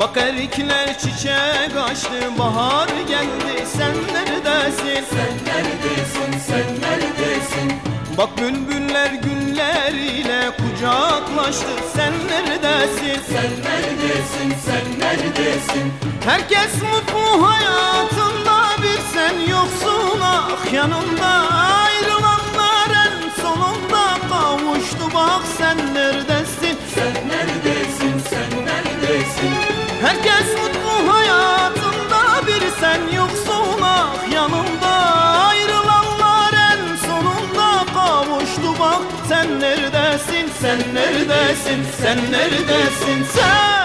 Bak erikler çiçek açtı bahar geldi. Sen neredesin? Sen neredesin? Sen neredesin? Bak bülbüller gülleriyle kucaklaştı. Sen neredesin? Sen neredesin? Sen neredesin? Herkes mutlu hayatında bir sen yoksun ah yanımda Herkes mutlu hayatında bir sen yoksun ah yanımda Ayrılanlar en sonunda kavuştu bak. Sen neredesin sen neredesin sen neredesin? Sen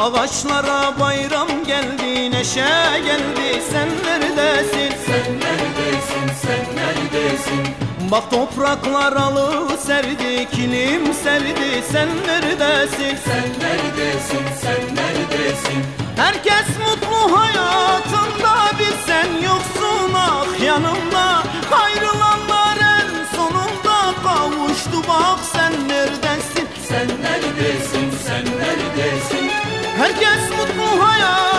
Ağaçlara bayram geldi, neşe geldi, sen neredesin? Sen neredesin? Sen neredesin? Bak topraklar alı serdi, kilim serdi, sen neredesin? Sen neredesin? Sen neredesin Herkes mutlu hayatında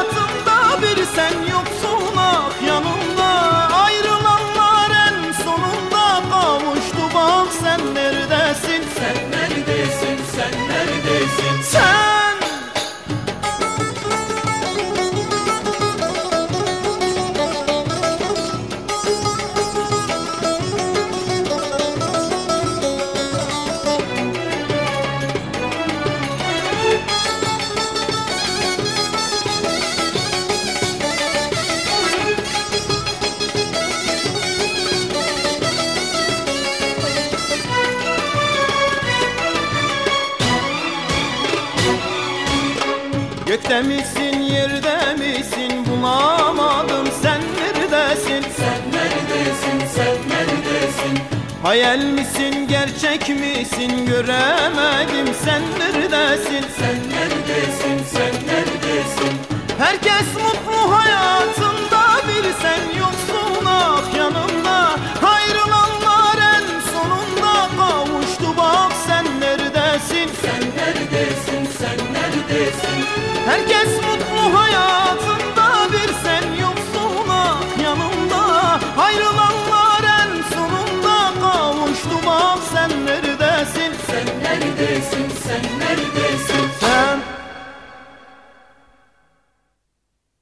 Gökte misin yerde misin? Bulamadım sen neredesin? Sen neredesin sen neredesin? Hayal misin gerçek misin? Göremedim sen neredesin? Sen neredesin sen neredesin? Herkes mutlu hayatında Herkes